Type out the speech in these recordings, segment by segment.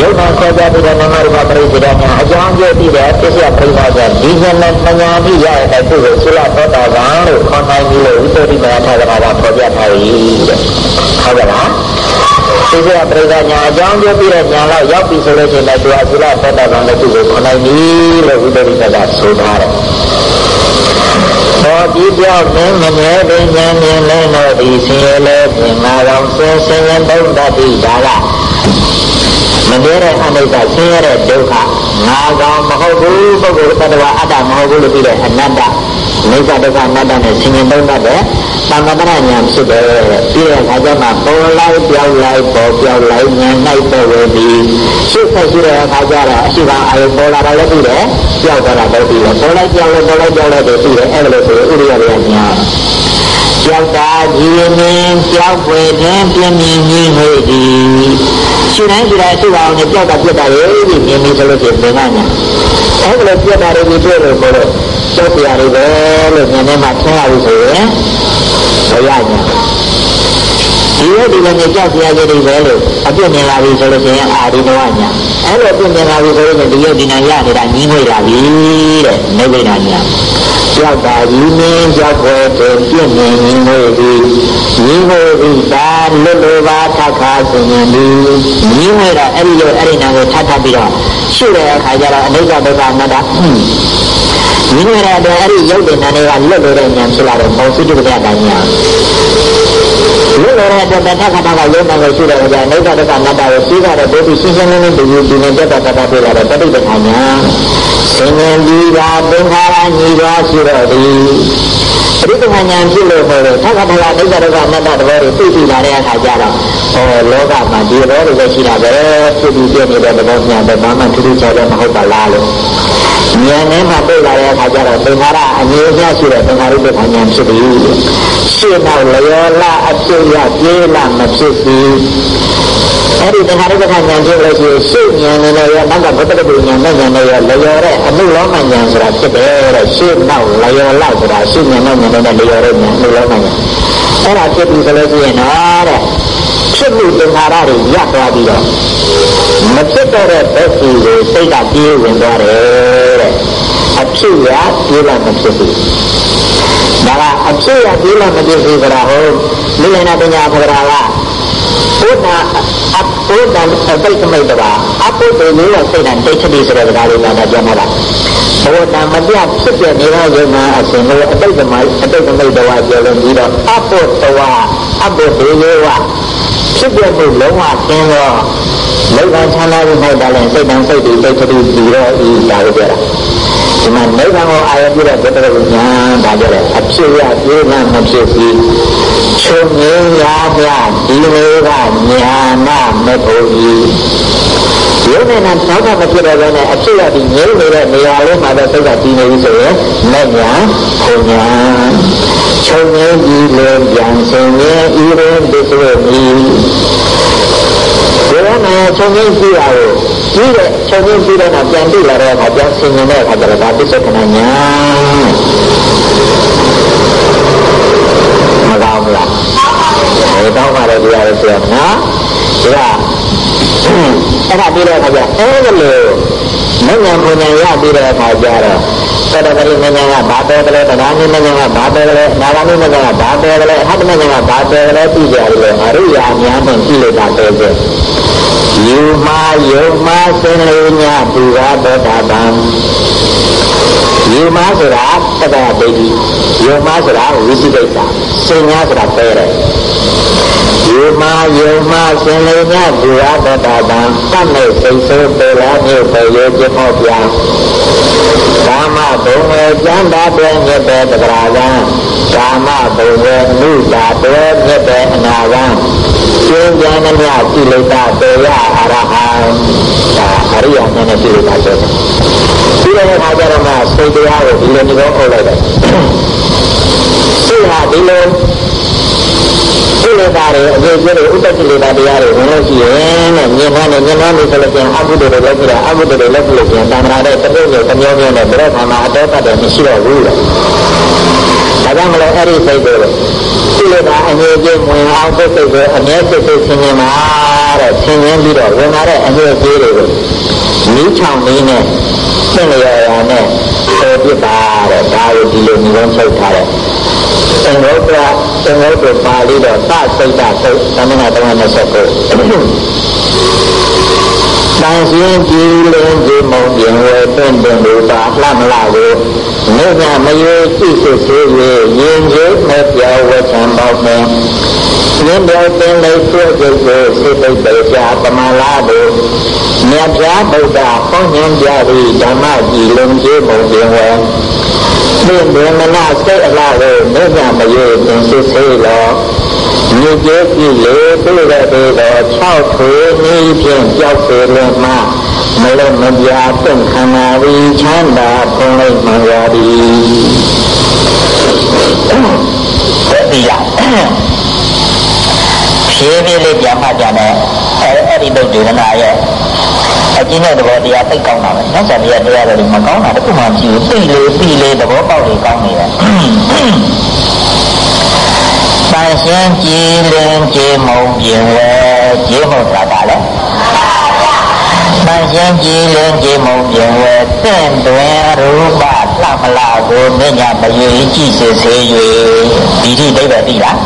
ရုပ်နာဆက်ကြပြီးတော့နာမရူပပရိစ္ဆေဒညာအကြောင်းပြပြီးတဲ့ပစ္စယပရိသတ်ကဒီကနေ့ပညာတိရတဲ့သူ့ကိုသုလသောတာပန်လို့ခေါ်နိုင်ပြီလို့ဝိသုဒ္ဓိမယထာဂနာကဖော်ပြထားပြီတဲ့ဟုတ်ကဲ့လားပစ္စယပရိသတ်ညာအကြောင်းပြပြီးတဲ့ညာတော့ရောက်ပြီဆိုလို့ရှိရင်လည်းသူကသုလသောတာပန်လို့သူ့ကိုခေါ်နိုင်ပြီလို့ဝိသုဒ္ဓိမယကဆိုထားတယ်ဘောတိပြောင်းမင်းမမြဲပင်ဉာဏ်မြင်လဲတော့ဒီဆင်းရဲလဲပြင်ငါတော်ဆင်းဆင်းရဲသုံးတတ်ပြီဒါက မမြဲတဲ့အနိစ္စဆင်းရဲတဲ့ဒုက္ခငါကောင်မဟုတ်ဘူးပုဂ္ဂိုလ်တ attva အတ္တမဟုတ်ဘူးလို့ပြီးတဲ့အနတ္တနိစ္စဒုက္ခအနတ္တနဲ့ဆင်ញင်သုံးတတ်တဲ့သမ္မတရဉာဏ်ဖြစ်တယ်ပြီးတဲ့အခါကျမှပေါ်လိုက်ပြောင်းလိုက်ပေါ်ပြောင်းလိုက်ဉာဏ်၌ပေါ်ဝေပြီးရှုပ်ဆက်ရှိတဲ့အခါကျတော့အရှိကအာယုပေါ်လာတာလည်းပြီးတယ်ပြောက်သွားတာလည်းပြီးတယ်ပေါ်လိုက်ပြောင်းလိုက်ပေါ်လိုက်ပြောင်းလိုက်ပြီးတယ်အဲ့ဒါလို့ဆိုရင်ဥရိယရဉာဏ် ကြောက်တာကြည်ရင်ကြောက်ွယ်ခြင်းပြင်းပြင်းကြီးဟိသည်ရှင်းတိုင်းရှင်းတိုင်းသူ့အောင်နဲ့ကြောက်တာပြတ်တာလေဒီမြင်နေဆိုလို့ရှိရင်ဘယ်ကညာအဲ့ဒါလိုပြတ်တာတွေပြီးတွေ့လို့ဆိုတော့ကြောက်ပြရတယ်ပဲလို့ဉာဏ်ထဲမှာထင်ရပြီဆိုရင်ဘယ်ရညာ ဒီလိုဒီလိုနဲ့ကြောက်ပြရခြင်းတွေပဲလို့အပြစ်မြင်လာပြီဆိုလို့ရှိရင်အာဒီနောညာအဲ့လိုအပြစ်မြင်လာပြီဆိုလို့ဒီရုပ်ဒီနာရနေတာညီးမွေလာပြီတဲ့နိဗ္ဗာန်ညာကြောက်တာကြီးမင်းကြောက်ဖို့တပြည့်မြင်ညီးမွေသည်ညီးမွေသည်ဒါလွတ်လို့ပါထခါဆိုရင်ဒီညီးမွေတော့အဲ့ဒီလိုအဲ့ဒီနာကိုထပ်ထပ်ပြီးတော့ရှုတဲ့အခါကျတော့အနိစ္စဒုက္ခအနတ္တညီးမွေတဲ့အတွက်အဲ့ဒီရုပ်တဲ့နာတွေကလွတ်လို့တဲ့ဉာဏ်ဖြစ်လာတော့ဘောစိတ္တပ္ပဒဉာဏ် လွတ်လို့တဲ့အတွက်တခါတခါရုပ်နာကိုရှုတဲ့အခါကျအနိစ္စဒုက္ခအနတ္တကိုသိတာတော့ဒုတိရှင်းရှင်းလင်းလင်းဒီဒီနဲ့တက်တာတက်ပြလာတော့ပဋိပက္ခညာသင်္ကေတိပါသင်္ခါရညီပါရှိတော့သည်ပရိသမဉာဏ်ဖြစ်လို့ဟောတယ်သက္ကထလာဒိဋ္ဌဒုက္ခအနတ္တတဘောတွေသိသိလာတဲ့အခါကျတော့ ဟောလောကမှာဒီဘောတွေပဲရှိတာပဲဖြစ်ပြီးပြနေတဲ့သဘောညာပဲဘာမှထူးထူးခြားခြားမဟုတ်ပါလားလို့ဉာဏ်နဲ့မှတွေ့လာတဲ့အခါကျတော့သင်္ခါရအငြိအကျရှိတဲ့သင်္ခါရိပ္ပဉာဏ်ဖြစ်ပြီးရှင်းတော့လျောလာအဖြစ်ရပြေးလာမဖြစ်ဘူးအဲ့ဒီသင်္ခါရိပ္ပဉာဏ်ဖြစ်လို့ရှိရင်ရှင်းဉာဏ်နဲ့ရောနောက်ကဘုဒ္ဓပဉာဏ်နဲ့ဉာဏ်နဲ့ရောလျောတဲ့အမှုလောမဉာဏ်ဆိုတာဖြစ်တယ်တဲ့ရှင်းတော့လျောလာဆိုတာရှင်းဉာဏ်နဲ့ဉာဏ်နဲ့လျောတဲ့ဉာဏ်အမှုလောမဉာဏ်အဲ့ဒါဖြစ်ပြီဆိုလို့ရှိရင်တော့တဲ့ ဖြစ်မှုသင်္ခါရတွေရပ်သွားပြီးတော့မဖြစ်တော့တဲ့ဘက်စီကိုစိတ်ကပြေးဝင်သွားတယ်တဲ့အဖြစ်ရပြေးလာမဖြစ်ဘူးဒါကအဖြစ်ရပြေးလာမဖြစ်ဘူးဆိုတာဟိုလိလနာပညာခန္ဓာကဘုဒ္ဓအဘုဒ္ဓအပိတ်မိတ်တပါအဘုဒ္ဓလေးကစိတ်ဓာတ်တိတ်ချတိဆိုတဲ့စကားလေးကပြောမှာလားဘဝတမပြဖြစ်ပြနေတဲ့ယုံနာအစဉ်ကိုအတိတ်ကမိုက်အတိတ်ကမိတ်တော်ပြောလို့ပြီးတော့အဘုဒ္ဓဝအဘုဒ္ဓေဝ ဖြစ်ပြမှုလုံးဝသင်တော့လောကချမ်းသာမှုနဲ့တားလည်းစိတ်တန်စိတ်တွေတိတ်ချတိပြီးတော့ဤဒါကိုပြောတာဒီမှာနိဗ္ဗာန်ကိုအာရုံပြုတဲ့ဘုဒ္ဓဉာဏ်ဒါကြတဲ့အဖြစ်ရပြေးမှမဖြစ်ဘူးချုပ်ငင်းရပြဒီလိုကညာနာမဖို့ကြီး ရုပ်နဲ့နာသောတာမဖြစ်တော့ဘဲနဲ့အဖြစ်ရပြီးငြိမ့်နေတဲ့နေရာလေးမှာတော့စိတ်ကတည်နေပြီဆိုရင်မဲ့ညာခုညာချုပ်ငင်းပြီးလို့ပြန်စင်ရဲ့ဤရင်ဒီဆိုပြီးဒီမှာချုပ်ငင်းပြီးရကိုပြီးတဲ့ချုပ်ငင်းပြီးတော့ပြန်ပြီးလာတဲ့အခါပြန်စင်နေတဲ့အခါကျတော့ဒါပစ္စုပ္ပန်ညာမကောင်းဘူးလားအဲတောင်းပါတယ်ဒီရရဆိုရနော်ဒါ အဲ့ဒါပြီးတဲ့အခါကျအဲ့ဒါလို့မဉ္ဇဉ်ပူဉ္ဇဉ်ရပြီးတဲ့အခါကျတော့သတ္တပရိမဉ္ဇဉ်ကဘာပဲကလေးတရားနည်းမဉ္ဇဉ်ကဘာပဲကလေးနာဂာနည်းမဉ္ဇဉ်ကဘာပဲကလေးအဟတမဉ္ဇဉ်ကဘာပဲကလေးပြီးကြတယ်လို့အရိယာများနဲ့ကြည့်လိုက်တာတဲ့ကျယူမာယုံမာစင်လေးညသူရာတောတာပံယူမာဆိုတာတက္ကရာဒိဋ္ဌိယုံမာဆိုတာဝိသိကိစ္စစင်ညာဆိုတာပဲတယ် ယူမာယုံမာစင်လေးညသူရာတောတာပံတတ်မဲ့စိတ်ဆိုးပေလာမျိုးပဲရောပြမောပြကာမဘုံဝေကျမ်းတာတဲ့မြတ်တဲ့တဂရာကကာမဘုံဝေနုတာတဲ့မြတ်တဲ့အနာကကျင်းကြံမြကိလေသာတေယအရဟံဒါအရိယာနဲ့ကိလေသာဆိုတယ်ဒီလိုအခါကျတော့မှစိတ်တရားကိုဒီလိုမျိုးအုပ်လိုက်တယ်စိတ်ဟာဒီလို ကိလေသာတွေအကျိုးတွေဥပ္ပကိလေသာတရားတွေဝင်လို့ရှိရင်တဲ့မြင်မှနဲ့မြင်မှလို့ဆိုလို့ပြန်အဘုဒ္ဓတွေလုပ်ကြတာအဘုဒ္ဓတွေလုပ်လို့ပြန်တဏှာတဲ့တပုတ်မျိုးတစ်မျိုးမျိုးနဲ့ဘယ်တော့မှအတောပတ်တယ်မရှိတော့ဘူးလေဒါကြောင့်မလို့အဲ့ဒီစိတ်တွေကိလေသာအငြိအကျေးဝင်အောင်စိတ်စိတ်ကိုအမြဲစိတ်စိတ်ဆင်းရဲမှာတဲ့တော့ဆင်းရင်းပြီးတော့ဝင်လာတဲ့အငွေ့သေးတွေကိုနီးချောင်လေးနဲ့သင်လျော်ရာနဲ့ပေါ်ပြပါတဲ့ဒါကိုဒီလိုမျိုးချုပ်ထားတ ယ်သင်္ဘောကသင်္ဘောကိုပါဠိတော်သစိတ်တသုတ်သမဏ329တန်ရှင်းကြည်လင်းကြည်မုံပြင်ဝဲပင့်ပင်လူပါလှမလာကိုမြတ်မယေကြည့်စစ်စေ၍ရင်ကျိုးမဲ့ပြောဝချံပေါပင်မြင့်ပြောပင်လေးဆွေးကြိုကိုစိတ်ပိတ်ပေရှာပမာလာတို့မြတ်ပြားဗုဒ္ဓဟောညင်ကြသည့်ဓမ္မကြည်လင်းကြည်မုံပြင်ဝဲ ပင့်ပင်မနာစိတ်အလားကိုမြတ်မယေသင်စစ်စေလောမြေကျဲကြည့်လေပြည့်တဲ့ပေတော်6ထွေနည်းဖြင့်ကြောက်စေလွန်မှမလုံးမပြာတင့်ခန္ဓာဝီချမ်းသာဖုံးလိုက်မှန်ပါသည်ဒီလားဖြ ည်းဖြည်းလေးပြန်မှကြတယ်အဲအဲ့ဒီတော့ဒေသနာရဲ့အကျဉ်းတဲ့သဘောတရားသိကောင်းတာပဲ။နောက်ဆက်တရားတရားတွေမကောင်းတာတခုမှမရှိဘူး။သိလေသိလေသဘောပေါက်လေကောင်းနေတယ်။တန်ရှင်းကြည်လင်ကြည်မုံပြင်ဝဲကြည်မုံတာပါလေတန်ရှင်းကြည်လင်ကြည်မုံပြင်ဝဲတင့်တွင်ရူပလှမလာကိုမြညာမယွေကြည့်စစ်စေ၍ဒီတိဒိဗ္ဗတိလား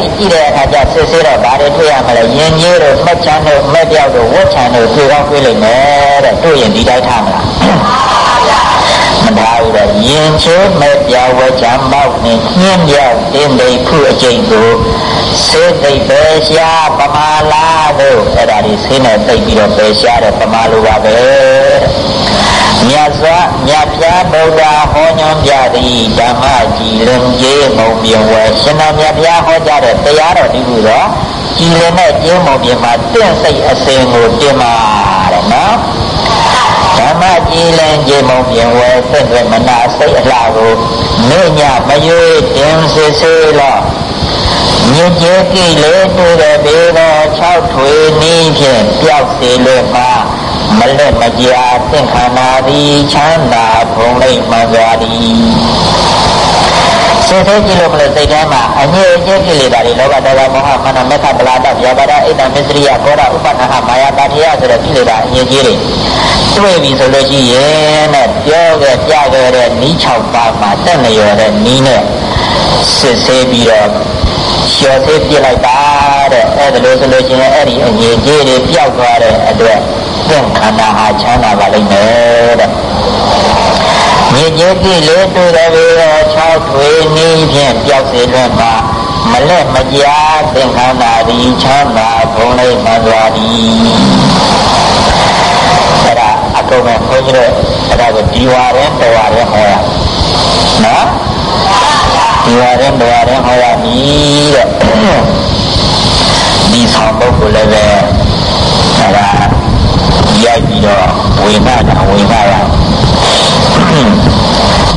အဲ့ဒီကြည့်တဲ့အခါကျစစ်ဆေးတော့ဘာတွေတွေ့ရမလဲယဉ်ကျေးတို့မှတ်ချမ်းတို့မဲ့ပြောက်တို့ဝတ်ချမ်းတို့တွေ့ကောင်းတွေ့လိမ့်မယ်တဲ့တွေ့ရင်ဒီတိုင်းထားမလားမထားဘူးတော့ယင်ချိုးမဲ့ပြောင်းဝဲချမ်းပေါက်နေညင်းပြောက်တင်းသိဖုအကျိန်ကိုစေသိပဲရှားပမာလာတို့အဲ့ဒါဒီဆေးနဲ့သိပြီးတော့ပဲရှားတယ်ပမာလိုပါပဲ မြတ်စွာမြတ်ပြားဗုဒ္ဓဟောညွှန်ပြသည်ဓမ္မကြည်လင်ကြီးမုံပြင်ဝဲရှင်တော်မြတ်ပြားဟောကြားတဲ့တရားတော်ဒီလိုတော့ကြည်လင်တဲ့ကျင်းမုံပြင်မှာတင့်စိတ်အစဉ်ကိုတင်ပါတဲ့နော်ဓမ္မကြည်လင်ကြည်မုံပြင်ဝဲသင့်တဲ့မနာစိတ်အလှကိုမိညာမယွေတင်စစ်စေလောမြင့်ကျဲကိလေတွေ့တဲ့ဘေသော6ထွေနည်းဖြင့်ပျောက်စေလို့မှာ မလက်မကြာသင်္ခါနာသည်ချမ်းသာဖုံးလိုက်မှန်စွာသည်စေသေးကြည့်လို့မလို့စိတ်ထဲမှာအငြိအကျဲကိလေသာတွေလောဘဒေါသမောဟမာနမေခပလာဒဗျာပါဒအိတံမစ္စရိယကောရဥပနာဟမာယာတာတိယဆိုတဲ့ကိလေသာအငြိကြီးတွေတွေ့ပြီဆိုလို့ရှိရင်နဲ့ပြောခဲ့ကြခဲ့တဲ့နီး6ပါးမှာတက်လျော်တဲ့နီးနဲ့စစ်ဆေးပြီးတော့လျှော်သေးပြလိုက်တာ တဲ့အဲ့ဒါလို့ဆိုလို့ရှိရင်အဲ့ဒီအငြိကြီးတွေပျောက်သွားတဲ့အတွက်သင်ခန္ဓာဟာချမ်းသာပါလိမ့်မယ်တဲ့မြေကြီးကြည့်လို့တွေ့တယ်ပြီးတော့6ထွေနည်းဖြင့်ပျောက်စေလွန်းမှာမလက်မကြာသင်္ခန္ဓာဒီချမ်းသာဘုံလေးမှန်သွားသည်အဲ့ဒါအကုန်ပဲခွင့်ရတဲ့အဲ့ဒါကိုဒီဝါရဲတော်ဝါရဲဟောရနော်ဒီဝါရဲတော်ဝါရဲဟောရပြီတဲ့ ဒီဆောင်ပုဂ္ဂိုလ်လည်းပဲအဲ့ဒါရိုက်ပြီးတော့ဝေနာတာဝေနာရ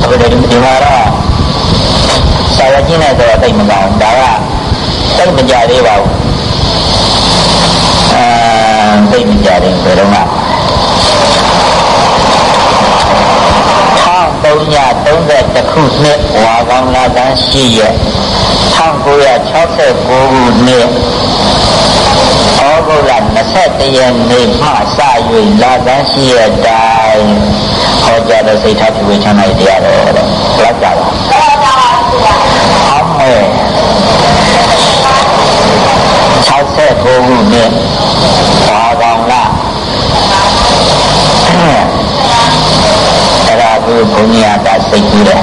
အခုဒီဒီမှာတော့ဆရာကြီးနဲ့တော့တိတ်မကောင်းဒါကတိတ်မကြသေးပါဘူးအဲတိတ်မကြသေးဘယ်တော့မှ 1330ခုနှစ်ဝါကောင်းလာတန်းရှိရဲ့1969ခုနှစ်ဩဂုတ်လ21ရက်နေ့မှစ၍လာတန်းရှိရဲ့တိုင်းဟောကြားတဲ့စိတ်ထားပြုဝေချမ်းသာတရားတော်တဲ့လောက်ကြပါဟုတ်ပါပါအမေ69ခုနှစ်ဘာကောင်လား အဲ့ဒါကိုဘုန်းကြီးကစိတ်ကူးတယ်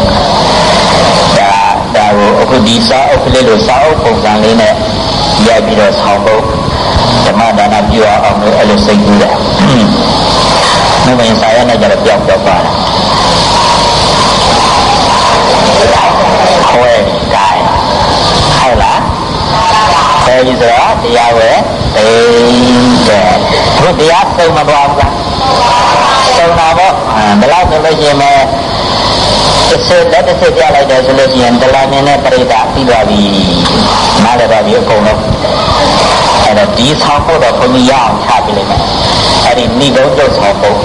ဒါဒါကိုအခုဒီစာအုပ်ကလေးလိုစာအုပ်ပုံစံလေးနဲ့ရိုက်ပြီးတော့ဆောင်းဖို့ဓမ္မဒါနပြုအောင်လို့အဲ့လိုစိတ်ကူးတယ်။မမင်းစာရနဲ့ကြတော့ပြောက်တော့ပါလား။ခွဲတိုင်းဟုတ်လား။ အဲဒီဆိုတော့တရားပဲအေးတဲ့ဘုရားသုံးမသွားဘူးလား။သုံးတာပေါ့ဘယ်လောက်ဆိုလို့ရှိရင်မဲတစ်ဆက်လက်တစ်ဆက်ပြလိုက်တယ်ဆိုလို့ရှိရင်ဒလာမြင်တဲ့ပြိဿပြီးသွားပြီ။နားလည်ပါပြီအကုန်လုံး။အဲ့တော့ဒီဆောင်ဖို့တော့ဘုန်းကြီးရအောင်ချပြလိုက်မယ်အဲ့ဒီဏိဘုံကျုပ်ဆောင်ဖို့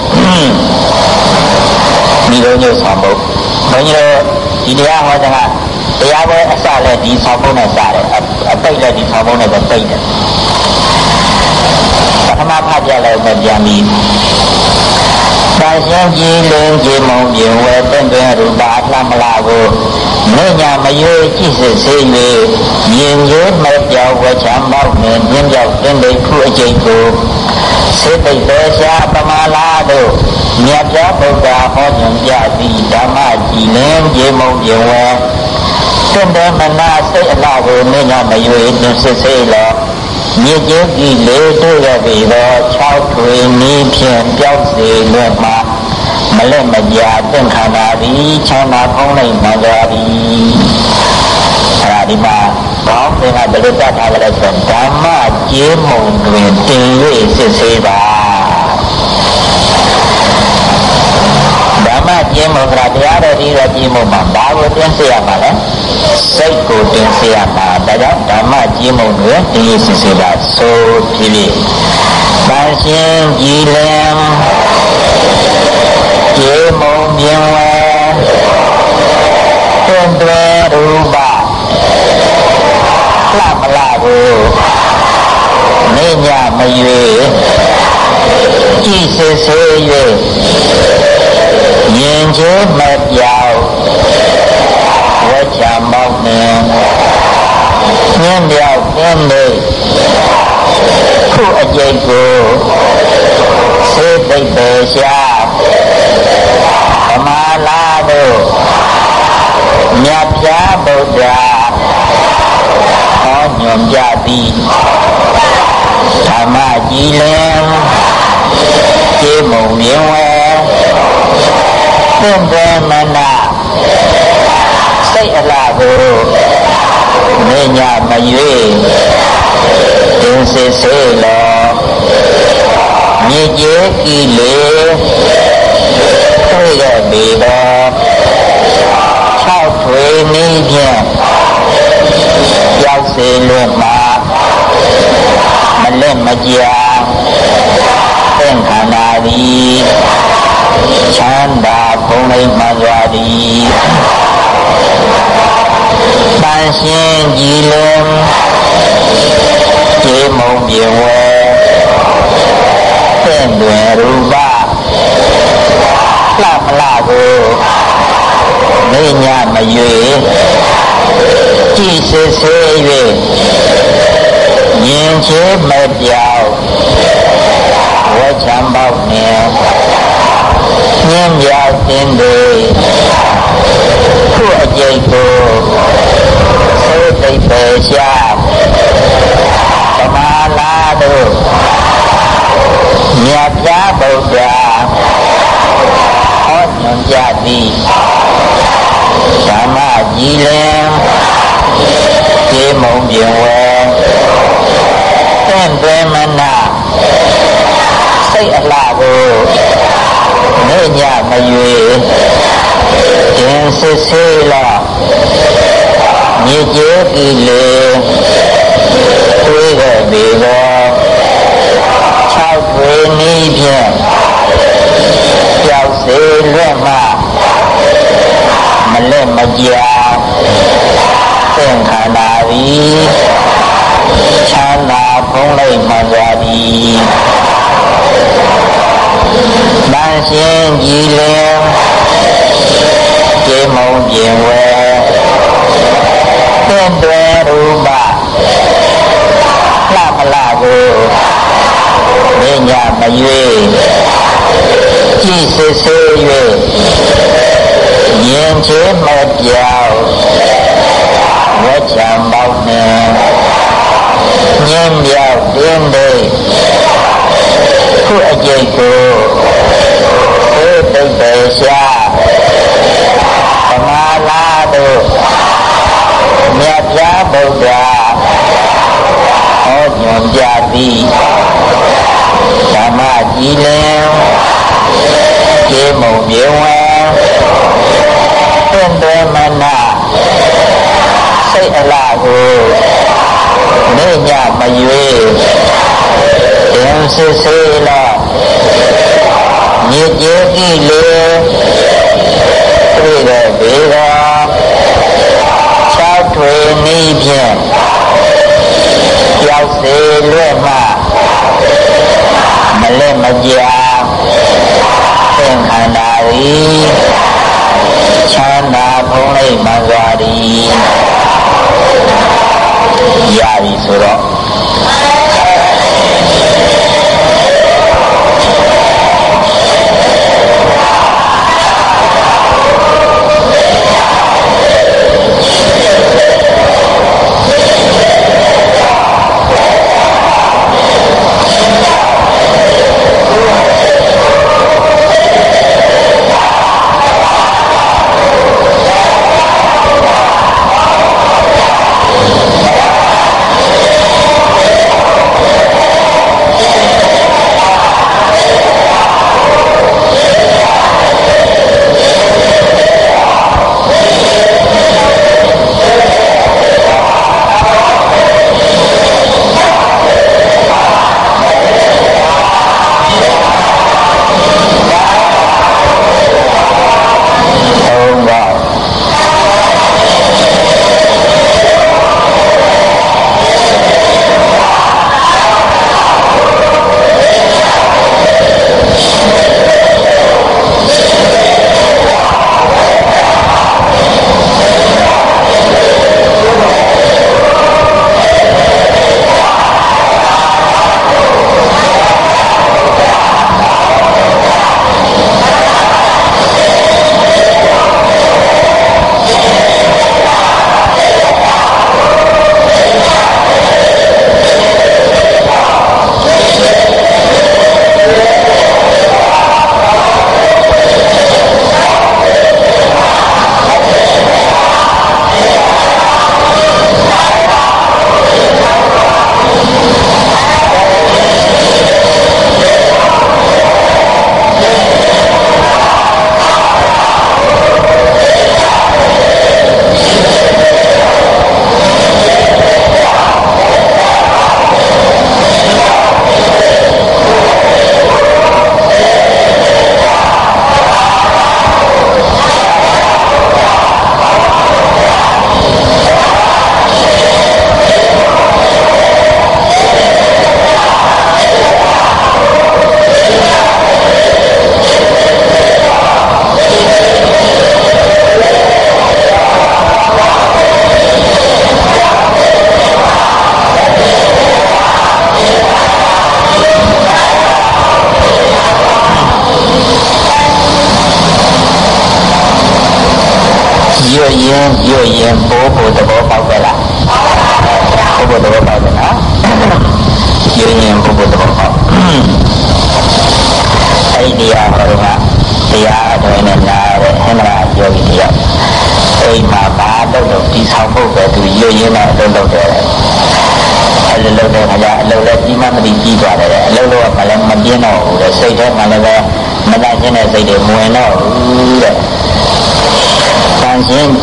ဏိဘုံကျုပ်ဆောင်ဖို့ဘုန်းကြီးတို့ဒီတရားဟောတဲ့ကတရားပွဲအစလည်းဒီဆောင်ဖို့နဲ့စတယ်အ ပိတ်လည်းဒီဆောင်ဖို့နဲ့ပဲပိတ်တယ်ခဏဖတ်ပြလိုက်တော့ပြန်ပြီးတန်ရှင်းကြည်လင်းကြည်မုံပြင်ဝဲတင့်တွင်ရူပါလှမလာကိုမညာမရွေကြည့်စစ်စေ၍မြင်ရိုးမပြောက်ဝချမ်းမောက်နှင့်မြင်းပြောက်တင်လိခုအကျိတ်ကိုစေတိတ်ပေရှာပမာလာတို့မြတ်စွာဘုရားဟောခြင်းပြသည်ဓမ္မကြည်လင်းကြည်မုံပြင်ဝဲ တင့်တွင်မနာစိတ်အလှကိုမညာမရွေတင်စစ်စေလောမြစ်ကျင်းဤလေတို့ရပြီသော6ထွေနီးဖြင့်ပြောက်စေလွတ်မှာမလက်မကြာသင်္ခါရသည်ချမ်းသာဖုံးနိုင်မှာကြသည်အဲ့ဒါဒီမှာဘောင်းသင်္ကဘယ်လိုတတ်ထားလဲဆိုဓမ္မကျေးမုံတွင်တင်၍စစ်ဆေးပါဓမ္မ ကျင်းမုံကတရားတော်ဒီတော့ကျင်းမုံမှာဘာကိုတင်စေရမှာလဲစိတ်ကိုတင်စေရမှာဒါကြောင့်ဓမ္မကျင်းမုံတွင်တင်ရစစ်စေပါဆိုဖြစ်ဖြစ်တန်ရှင်းကြည်လင်ကျေမုံမြင်ဝဲတွင်တွင်ရူပလှမလာကိုနေညမရွေကြည်စစ်စေ၍ မြင်ချေမပြောက်ဝချံမောက်နှင့်ညင်းပြောက်ပြင်းနေခုအကျိတ်ကိုစေသိပ်ပေရှာဓမ္မလာတို့မြတ်ပြားဗုဒ္ဓဟောညွန်ကြသည်ဓမ္မကြည်လင်ကျေမုံမြင်ဝဲ သင်္ကေမနာစိတ်အလားကိုနေညမရွေတင်စစ်စေလောမြေကြီးကီလေတွေ့ရပြီတော့၆ထွေနည်းဖြင့်ရောက်စေလွတ်မှာမလက်မကြာသင်္ခန္ဓာသည် ချမ်းသာဘုံလိမ့်မှစွာသည်တန်ရှင်းကြည်လုံးကျေမုံပြေဝဲသင်တွင်ရူပလှမလှကိုနေညမရွေကြည်စစ်ဆေး၍မြင်ချေမပြောက်ဝချံပေါက်နှင့် ညင်းပြောက်တင်တွေခုအကျိတ်ကိုသိသိပေရှာသမာလာတို့မြတ်ပြဗုဒ္ဓဟောညွန်ကြသည်ဓမ္မကြည်လင်ကျေမုံပြင်ဝဲတင့်တွင်မနာ စိတ်အလှကိုနေညမရွေတင်စစ်ဆေးလာမြေကျေးဤလေတွေးခဲ့ပြီတော့၆တွင်နည်းဖြင့်ကြောက်စေလွတ်မှမလက်မကြာသင်္ခန္ဓာသည်ချမ်းသာဖုံးလိုက်မှစွာသည် တန်ရှင်းကြည်လင်ကျေမုံပြင်ဝဲသင်တွယ်ရူပလှမလှကိုနေညမရွေကြည်စစ်ဆေး၍ရင်ချေမပြောက်ဝချံပေါက်နှင့်ညင်းပြောက်တင်းတွေခုအကျိတ်ကိုသိသိပေရှာသမာလာတို့မြတ်ပြားဗုဒ္ဓဟောညွန်ပြသည်ဓမ္မကြည်လင်ကျေမုံမြေဝဲသင်္တေမနာစိတ်အလားကိုနေညမရွေ တ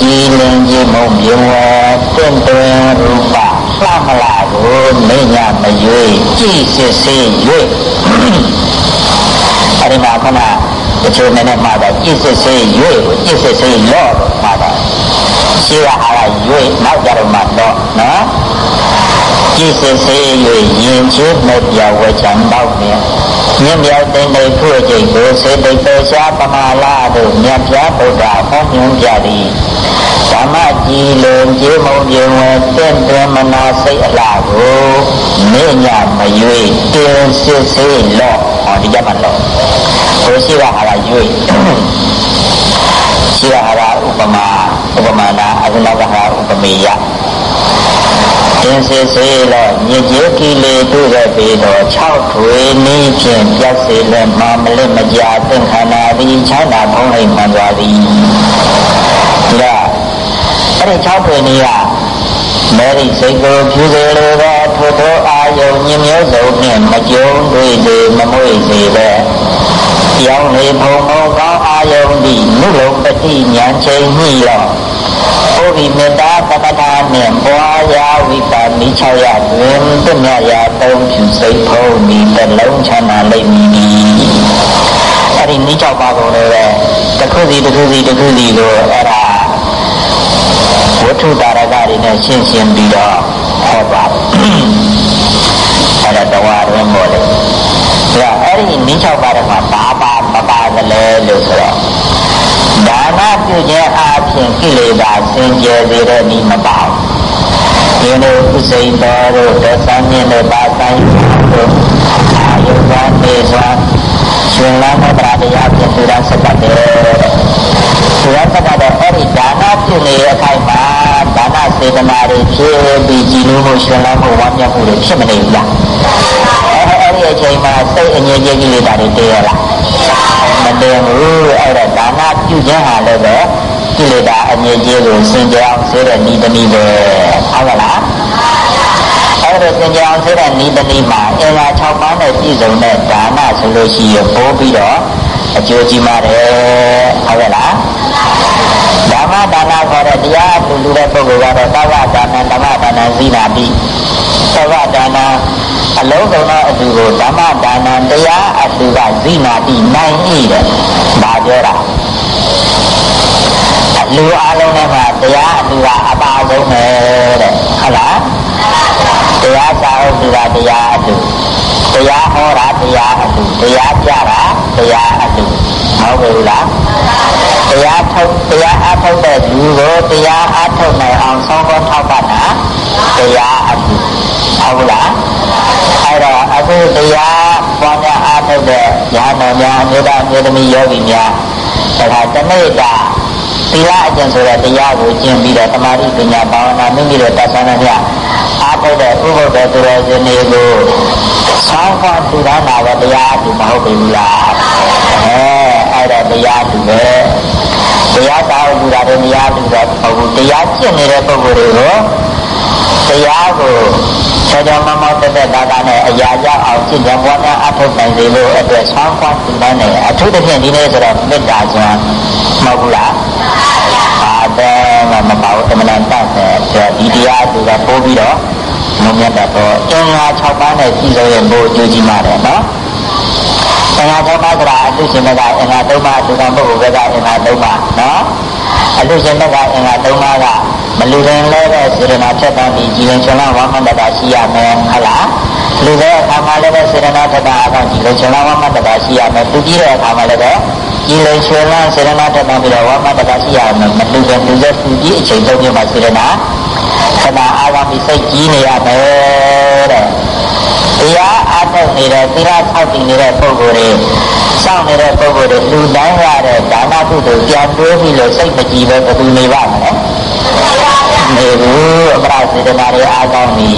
ကြည်လင်ကြည်မုံမြဝတင့်တွင်ရူပလှမလာကိုမိညာမရွေကြည်စစ်စေး၍အဲဒီမှာခဏတချို့နည်းနည်းမှာတော့ကြည်စစ်စေး၍ကိုကြည်စစ်စေးလော့မှာတော့ရှိကအား၍နောက်ကြတော့မှတော့နော်ကြည်စစ်စေး၍ယင်ချေမပြောင်းဝချမ်းတော့မြင် မြင့်မြောက်တဲ့နေခုအကျိတ်ကိုစေတိတ်ပေရှားပမာလာတို့မြတ်ပြားဗုဒ္ဓဟောညွှန်ကြသည်ဓမ္မကြည်လုံးကျေမုံပြေဝဲတင့်တယ်မနာစိတ်အလားကိုမေ့ညမရွေတင်စစ်စေးလော့ဟောဒီကြမှာလော့ဘုရှိကဟာရွေရှိကဟာဥပမာဥပမာနာအခုနောက်ကဟာဥပမေယ င်စစ်စေလောညစ်ကြေးကိလေတို့ရဲ့ပေတော်6ထွေနည်းဖြင့်ပြတ်စေလည်းမမလစ်မကြာသင်္ခန္ဓာသည်ချမ်းသာဖုံးလိုက်မှန်သွားသည်ဒါအဲ့ဒီ6ထွေနည်းကမေရိစိတ်ကိုဖြူစေလိုသောထိုသောအာယုံညမျိုးစုံနှင့်မကြုံတွေ့စေမမွေ့စေပဲပြောင်းလေဘုံဘုံကောင်းအာယုံသည်နုလုံပတိဉာဏ်ချိန်ညှိလော ထိုဤမေတ္တာပကတာနှင့်ပွားရာဝိပါမိ6ရာတွင်ပြည့်မြတ်ရာသုံးဖြူစိတ်ဖုံးဒီတလုံးချမ်းသာလိမ့်မည်အဲ့ဒီမိ6ပါးကုန်လည်းပဲတစ်ခုစီတစ်ခုစီတစ်ခုစီကိုအဲ့ဒါဝတ္ထုတာရကတွေနဲ့ရှင်းရှင်းပြီးတော့ဟောပါအဲ့ဒါတဝါရင်းပေါ်လေဒါအဲ့ဒီမိ6ပါးကဘာပါမပါသလဲလို့ဆိုတော့ ဒါနပြုခြင်းအပြင်ကိလေသာစင်ကြယ်စေတဲ့ဤမပါဘူးဒီလိုဥစိန်တော်တို့တသန်းမြင့်တို့ပါဆိုင်တို့အာယုဘနေစွာရှင်လာမတရားတရားဖြင့်သူတော်ဆက်ပါတယ်သူတော်ဆက်တဲ့အဲ့ဒီဒါနပြုနေတဲ့အခိုက်မှာဒါနစေတနာတွေဖြည့်ပြီးကြည်လို့ရှင်လာမှုဝမ်းမြောက်မှုတွေဖြစ်မနေဘူးလား အဲ့ဒီအချိန်မှာစိတ်အငြိကြီးကြီးလေးတာတွေတည်ရလားမတည်ဘူးအဲ့ဒါဒါနပြုခြင်းဟာလည်းပဲကိလေသာအငြိကြီးကိုစင်ကြအောင်ဆိုတဲ့ဤတနည်းပဲဟုတ်ကလားအဲ့ဒါစင်ကြအောင်ဆိုတဲ့ဤတနည်းမှာအင်္ဂါ6ပါးနဲ့ပြည့်စုံတဲ့ဒါနဆိုလို့ရှိရင်ပိုးပြီးတော့အကျိုးကြီးပါတယ်ဟုတ်ကဲ့လားဓ မ္မဒါနခေါ်တဲ့တရားလူလူတဲ့ပုဂ္ဂိုလ်ကတော့သဗ္ဗဒါနဓမ္မဒါနဇိနာတိသဗ္ဗဒါနအလုံးစုံသောအတူကိုဓမ္မဒါနတရားအတူကဇိနာတိနိုင်ဤတဲ့ဒါပြောတာလူအလုံးထဲမှာတရားအတူကအပါဆုံးပဲတဲ့ဟုတ်လား တရားစာအုပ်တူတာတရားအတူတရားဟောတာတရားအတူတရားပြတာတရားအတူမဟုတ်ဘူးလားတရားထုတ်တရားအထုတ်တဲ့လူကိုတရားအထုတ်နိုင်အောင်ဆောင်းကောထောက်ပံ့တာတရားအတူဟုတ်လားအဲ့တော့အခုတရားပွားများအထုတ်တဲ့ညာတော်များအမျိုးသားအမျိုးသမီးယောဂီများဒါကတနေ့တာသီလအကျင့်ဆိုတဲ့တရားကိုကျင့်ပြီးတော့သမာဓိပညာဘာဝနာမိမိတို့တတ်ဆန်းတဲ့ အားထုတ်တဲ့ဥပုဒ်တဲ့သူတော်စင်တွေကိုဆောင်းခေါ်သူတော်နာပဲတရားသူမဟုတ်ဘူးလားအဲအဲ့ဒါတရားသူပဲတရားသာဝတ္ထုတာတွေတရားသူတော့မဟုတ်ဘူးတရားကျင့်နေတဲ့ပုဂ္ဂိုလ်တွေကိုတရားကိုဆောကြောမမောတက်တဲ့ဒါကနဲ့အရာကြောင့်အောင်ကျင့်ကြံပွားများအထုတ်နိုင်စေလို့အတွက်ဆောင်းခေါ်သူတော်နဲ့အထူးသဖြင့်ဒီနေ့ဆိုတော့မေတ္တာကျွမ်းမဟုတ်ဘူးလားတဲ့မမပေါ့တမန်တတ်တယ်ဒီတရားသူကပို့ပြီးတော့ မမြတ်တော့အင်္ဂါ6ပါးနဲ့ပြည်စုံရင်ဘို့အကျိုးကြီးပါတယ်နော်အင်္ဂါ6ပါးဆိုတာအတုရှင်ဘက်ကအင်္ဂါ3ပါးသူကပုဂ္ဂိုလ်ဘက်ကအင်္ဂါ3ပါးနော်အတုရှင်ဘက်ကအင်္ဂါ3ပါးကမလူရင်လဲတဲ့စေရနာချက်တန်းဒီကြည်ရင်ချွန်လာဝမန္တတာရှိရမယ်ဟုတ်လားလူတဲ့အခါမှာလည်းပဲစေရနာထက်တာအကောင်ကြည်ရင်ချွန်လာဝမန္တတာရှိရမယ်သူကြည့်တဲ့အခါမှာလည်းပဲကြည်ရင်ချွန်လာစေရနာထက်တာပြီးတော့ဝမန္တတာရှိရမယ်မလူရင်လူတဲ့သူကြည့်အချိန်သုံးပြမှာစေရနာ ခဏအာဝမိစိတ်ကြီးနေရမယ်တဲ့တရားအားထုတ်နေတဲ့သီလဆောက်တည်နေတဲ့ပုဂ္ဂိုလ်တွေစောင့်နေတဲ့ပုဂ္ဂိုလ်တွေလူတိုင်းရတဲ့ဒါနကုသိုလ်ပြန်တွေးပြီးလို့စိတ်မကြည်ပဲဘယ်သူနေပါမလဲနေဘူးအပရာစေတနာတွေအားကောင်းပြီ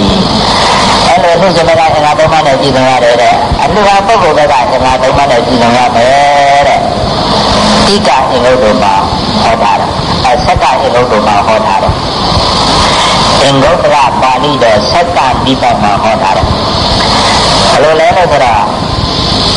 အဲ့လိုသူစမကအင်္ဂါသုံးပါးနဲ့ကြည်ဆောင်ရတယ်တဲ့အလှူဟာပုဂ္ဂိုလ်ဘက်ကအင်္ဂါသုံးပါးနဲ့ကြည်ဆောင်ရမယ်တဲ့တိကအင်္ဂုတ္တမှာဟောတာအဆက်ကအင်္ဂုတ္တမှာဟောတာ အင်္ဂုတ္တရပါဠိတော်ဆက်ကဒီပတ်မှာဟောတာတယ်ဘယ်လိုလဲလို့ဆိုတော့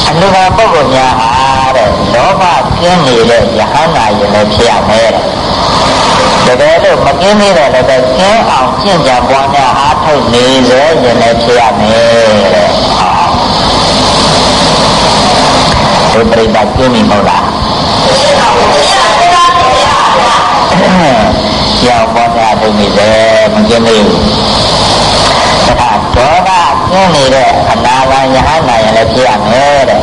အနုဘာပုဂ္ဂိုလ်များဟာတဲ့လောဘကင်းနေတဲ့ယဟန္တာရင်လည်းဖြစ်ရမယ်တဲ့တကယ်လို့မကင်းသေးတယ်လည်းပဲကင်းအောင်ကျင့်ကြံပွားများအားထုတ်နေစေရင်လည်းဖြစ်ရမယ်တဲ့ဟောဒီပြိတ္တာကျင်းနေမဟုတ်လား ကြောက်ပေါ်တာလုပ်နေတယ်မကျင်းသေးဘူးဒါဒေါသကျင်းနေတဲ့အနာဂတ်ယဟနာရလည်းဖြစ်ရမယ်တဲ့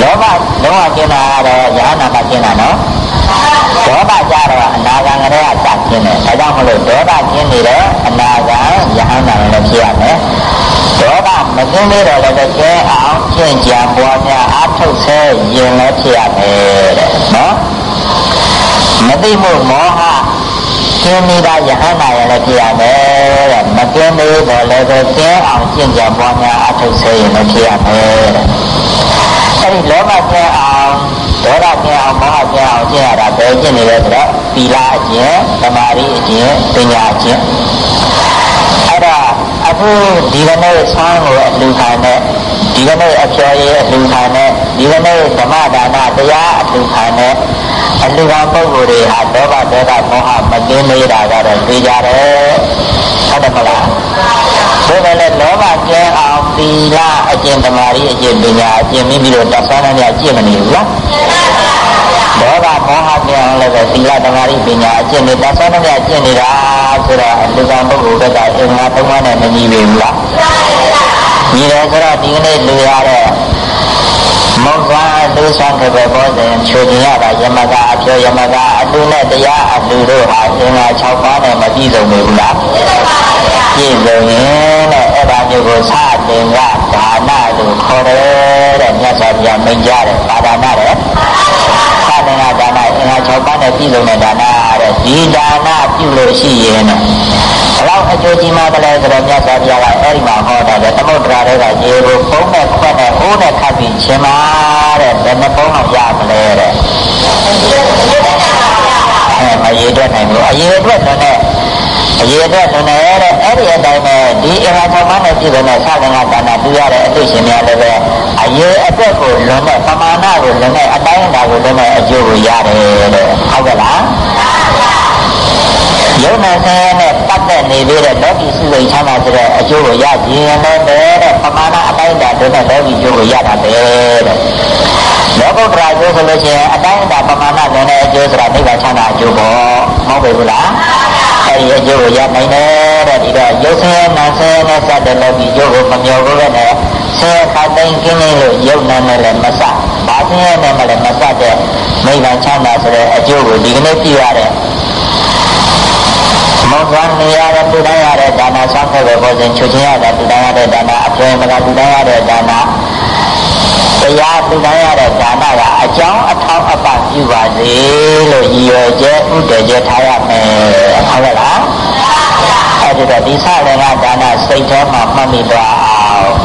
လောဘလုံးဝကျင်းတာကတော့ယဟနာကကျင်းတာနော်ဒေါသကြတော့အနာဂတ်ကလေးကစကျင်းတယ်ဒါကြောင့်မလို့ဒေါသကျင်းနေတဲ့အနာဂတ်ယဟနာရလည်းဖြစ်ရမယ်ဒေါသမကျင်းသေးတော့လည်းကျင်းအောင်ကျင့်ကြံပွားများအထုတ်ဆဲရင်လည်းဖြစ်ရမယ်တဲ့နော်မသိမှုမောဟ ကျင်းနေတာယဟန္တာရလည်းဖြစ်ရမယ်တဲ့မကျင်းသေးတော့လည်းပဲကျင်းအောင်ကျင့်ကြံပွားများအထုတ်ဆဲရင်လည်းဖြစ်ရမယ်တဲ့အဲဒီလောဘကျင်းအောင်ဒေါသကျင်းအောင်မောဟကျင်းအောင်ကျင့်ရတာဘယ်ကျင့်နေလဲဆိုတော့သီလအကျင့်သမာဓိအကျင့်ပညာအကျင့်အဲ့ဒါ အခုဒီကနေ့ဆောင်းကိုအလူခံတဲ့ဒီကနေ့အကျော်ရေးအလူခံတဲ့ဒီကနေ့ဓမ္မဒါနတရားအလူခံတဲ့အလူခံပုဂ္ဂိုလ်တွေဟာဒေါဘဒေါသမောဟမကင်းနေတာကတော့သိကြတယ်ဟုတ်တယ်မလားဒါပဲလေလောဘကျဲအောင်သီလအကျင့်ဓမ္မရီအကျင့်ပညာအကျင့်မိမိတို့တတ်ဆန်းနေကြကျင့်မနေဘူးလားဒေါသ မောဟကျဲအောင်လည်းပဲသီလဓမ္မရီပညာအကျင့်တွေတတ်ဆန်းနေကြကျင့်နေတာဆိုတော့အလူခံပုဂ္ဂိုလ်ဘက်ကအင်္ဂါသုံးပါးနဲ့မညီပေဘူးလားညီတယ်ဆိုတော့ဒီကနေ့လူရတဲ့မောဇာလူဆောင်ခဲ့ပဲဘောဇင်ချူတင်ရတာယမကအပြောယမကအလူနဲ့တရားအလူတို့ဟာသင်္ဃာ6ပါးနဲ့မပြည့်စုံဘူးလားပြည့်စုံရင်တဲ့အဲ့ဒါမျိုးကိုစတင်ကဒါနလို့ခေါ်တယ်တဲ့မြတ်စွာဘုရားမိန့်ကြတယ်ဘာဒါနတဲ့ သဒနာဒါနအင်္ဂါ6ပါးနဲ့ပြည့်စုံတဲ့ဒါနတဲ့ဒီဒါနပြုလို့ရှိရင်ဘလောက်အကျိုးကြီးမှတလဲဆိုတော့မြတ်စွာဘုရားကအဲ့ဒီမှာဟောတာလေသမုဒ္ဒရာတွေကရေကိုပုံနဲ့ခွက်နဲ့အိုးနဲ့ခတ်ပြီးရှင်ပါတဲ့ဘယ်နှပုံတော့ရမလဲတဲ့အဲမရေတွက်နိုင်ဘူးအရေတွက်တော့အရေအတွက်လွန်နေရတဲ့အဲ့ဒီအတိုင်းပဲဒီအင်္ဂါ၆ပါးနဲ့ပြည့်စုံတဲ့သာသနာဒါနပြုရတဲ့အသိရှင်များလည်းပဲအ ရေအတွက်ကိုလွန်တဲ့ပမာဏကိုလွန်တဲ့အတိုင်းအတာကိုလွန်တဲ့အကျိုးကိုရတယ်တဲ့ဟုတ်ကဲ့လားယုံနာဆင်းရဲနဲ့ပတ်သက်နေသေးတဲ့လောကီစုစိတ်ချမ်းသာဆိုတဲ့အကျိုးကိုရခြင်းလည်းပဲတဲ့ပမာဏအတိုင်းအတာတွေနဲ့လောကီကျိုးကိုရတာပဲတဲ့လောကုတ္တရာကျိုးဆိုလို့ရှိရင်အတိုင်းအတာပမာဏလွန်တဲ့အကျိုးဆိုတာနိဗ္ဗာန်ချမ်းသာအကျိုးပေါ့မဟုတ်ဘူးလားအဲဒီအကျိုးကိုရနိုင်တယ်တဲ့ဒီတော့ရုပ်ဆင်းရဲနာဆင်းရဲနဲ့စတဲ့လောကီကျိုးကိုမမျောဘူးပဲနဲ့ ဆင်းရဲခတ်သိမ်းကင်းနေလို့ယုံနာနဲ့လည်းမစဘာဆင်းရဲနဲ့မှလည်းမစတဲ့နိဗ္ဗာန်ချမ်းသာဆိုတဲ့အကျိုးကိုဒီကနေ့ပြရတဲ့မောဇန်နေရတဲ့တူတိုင်းရတဲ့ဒါနာဆောက်ခဲ့ပဲပေါ်စဉ်ချွချင်းရတဲ့တူတိုင်းရတဲ့ဒါနာအပြည့်မကတူတိုင်းရတဲ့ဒါနာတရားတူတိုင်းရတဲ့ဒါနကအကြောင်းအထောက်အပံ့ပြုပါစေလို့ရည်ရွယ်ချက်ဥတည်ချက်ထားရမယ်ဟုတ်ကဲ့လားအဲ့ဒီတော့ဒီစလည်းကဒါနစိတ်ထဲမှာမှတ်မိသွား အောင်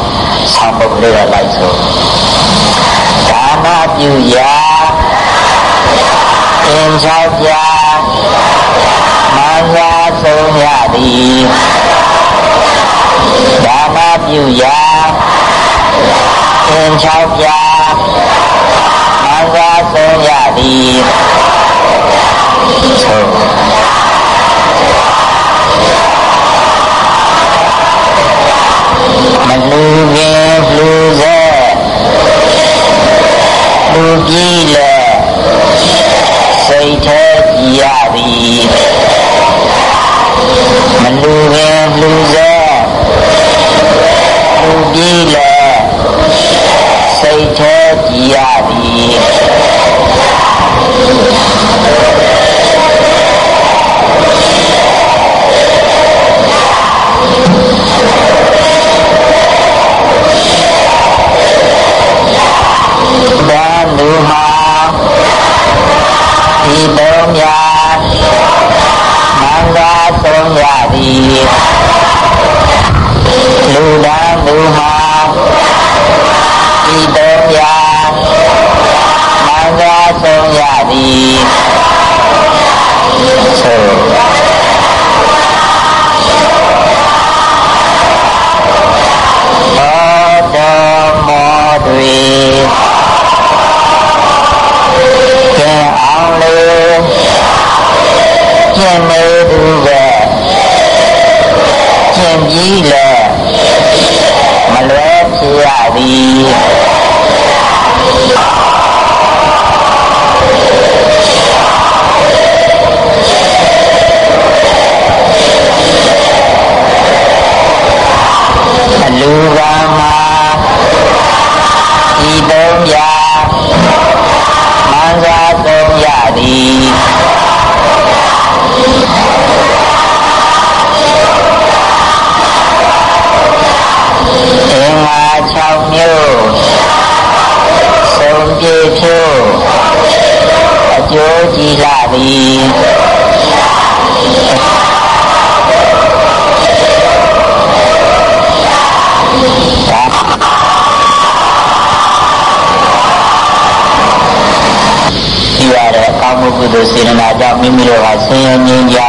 ဆောင်းပုတ်လေးတော့လိုက်ဆိုဒါနပြုရာသင်္ချောပြမင်္ဂလာဆုံးရသည်ဒါနပြုရာသင်္ချောပြမင်္ဂလာဆုံးရသည်ဆုံး မလူပင်လူစေလူကြီးလေစိတ်ထဲကြည်ရသည်မလူပင်လူစေလူကြီးလေစိတ်ထဲကြည်ရသည် မှုကုသိုလ်စေတနာကြောင့်မိမိတို့ဟာဆင်းရဲငြိမ်းချမ်းအကျဉ်းကောင်းအ